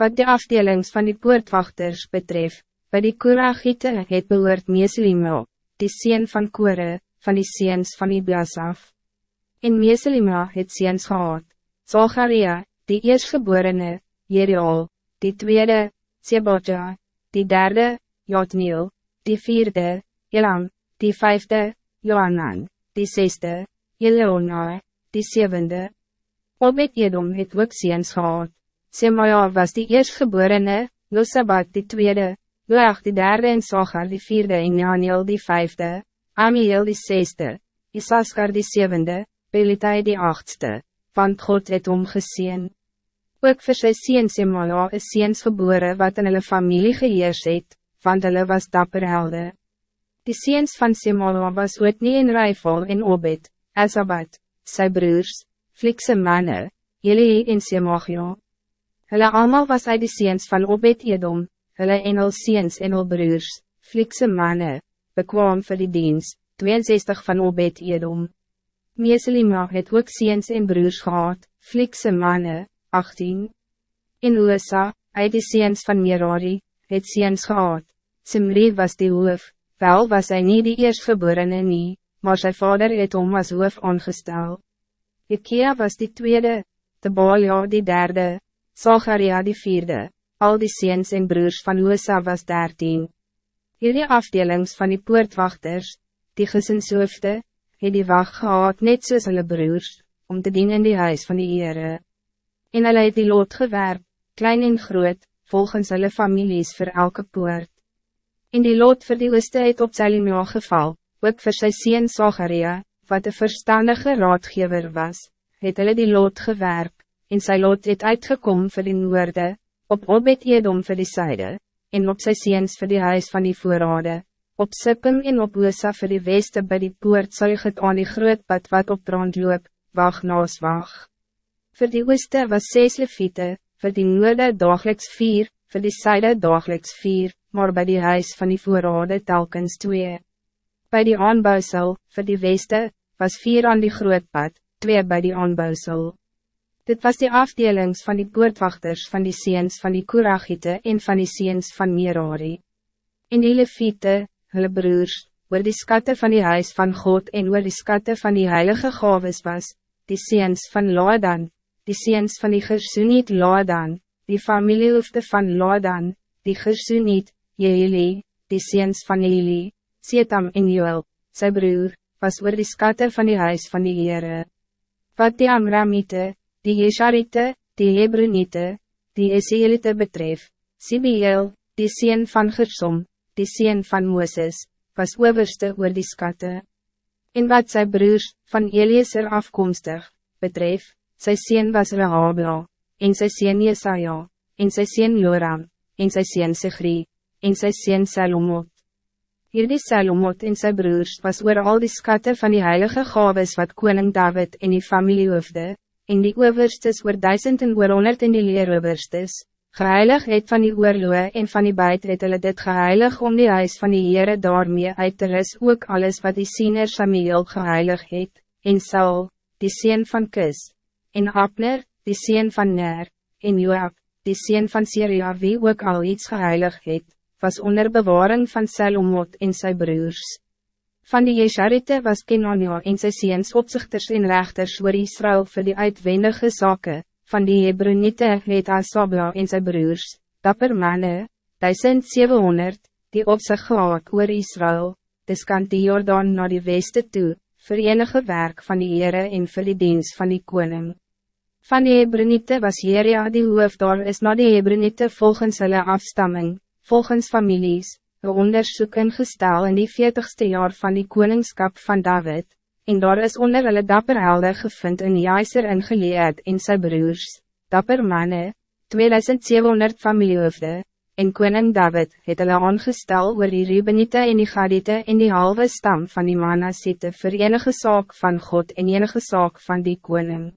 Wat de afdelings van die poortwachters betreft, bij die Koragiete het behoort Meselima, die sien van Kore, van die seens van Ibiasaf. En Meselima het seens gehad, Zacharia, die eerstgeborene, Jeriol, die tweede, Sebotja, die derde, Jotniel, die vierde, Elam, die vijfde, Johanan, die zesde, Eleona, die zevende. Obed Edom het ook seens gehad. Semaja was die eerstgeborene, Josabat die tweede, Joach die derde en Sochar die vierde en Janiel die vijfde, Amiel die zesde, Isaskar die zevende, Belitai die achtste, want God het omgezien. Ook vir sy seens Semaja is seens gebore wat in hulle familie geheers het, want hulle was dapper helde. Die seens van Semaja was Ootnie en Rijfol en Obed, Esabat, sy broers, Flikse manne, Elie en Semachja. Hulle allemaal was uit de seens van Obed Edom, hulle en hul seens en hul broers, flikse manne, bekwaam vir die dienst, 62 van Obed Edom. Meeselima het ook seens en broers gehad, flikse manne, 18. In Uesa, uit de seens van Merari, het seens gehad, Simri was die hoof, wel was hij niet die eerstgeborene nie, maar zijn vader het om as hoof aangestel. Ikea was die tweede, Tebalia die derde, Zacharia die vierde, al die seens en broers van Hoosa was dertien. Hierdie afdelings van die poortwachters, die gesinshoofde, het die wacht gehad net soos hulle broers, om te dienen in die huis van die Heere. En hulle het die lood gewerp, klein en groot, volgens hulle families voor elke poort. In die lood vir die ooste het op Salimia geval, ook vir sy seen Zacharia, wat een verstandige raadgever was, het hulle die lood gewerp, en sy lot het uitgekom vir die noorde, op Obed Edom vir die syde, en op sy seens vir die huis van die voorrade, op Sippim en op Oosa vir die weste by die poort zuig het aan die groot pad wat op brand loop, wacht naas wacht. Voor die ooste was ses leviete, voor die noorde dagelijks vier, voor die syde dagelijks vier, maar bij die huis van die voorrade telkens twee. Bij die aanbouwsel, voor die weste, was vier aan die groot pad, twee bij die aanbouwsel. Dit was de afdelings van die poortwachters van die seens van die Kuragite en van die seens van Merari. En die Levite, hulle broers, oor die skatte van die huis van God en oor die skatte van die heilige gaves was, die seens van Ladan, die seens van die Gersuniet Ladan, die familiehoofde van Ladan, die Gersuniet, Jeheli, die seens van Eli, Setam en Joel, sy broer, was oor die skatte van die huis van die Heere. Wat die Amramite, die Jesharite, die Hebronite, die Eseelite betref, Sibiel, die sien van Gersom, die sien van Mooses, was overste oor die skatte. En wat sy broers, van Eliezer afkomstig, betref, sy sien was Rehabia, en sy sien Jesaja, en sy sien Joram, en sy sien Sigri, en sy sien Salomot. Hierdie Salomot en sy broers was oor al die skatte van die heilige gaves wat koning David en die familiehoofde, en die overstes oor duisend en oor honderd en die leeroverstes, geheilig het van die oorloe en van die buit het hulle dit geheilig om die huis van die Heere daarmee uit te ris ook alles wat die siener Samuel geheilig het, en Saul, die sien van Kis, en Abner, die sien van Ner, en Joab, die sien van Syria wie ook al iets geheilig het, was onder bewaring van Salomot en sy broers. Van die Jesharite was Kenania en sy seens opzichters en rechters oor Israël voor die uitwendige zaken. van die Hebronite het Asabia en sy broers, dapper manne, 1700, die op zich gehad oor Israël, dis kant die Jordaan na die weste toe, vir enige werk van die Heere en vir die diens van die koning. Van die Hebronite was Jeria die hoofd daar is na die Hebronite volgens hulle afstamming, volgens families, een onderzoek ingestel in die 40ste jaar van die koningskap van David, en daar is onder hulle dapper helde gevind in Jaiser ingeleerd en sy broers, dapper manne, 2700 familiehoofde, en koning David het hulle aangestel oor die Rubenite en die Gadite en die halve stam van die Manassite vir enige zaak van God en enige zaak van die koning.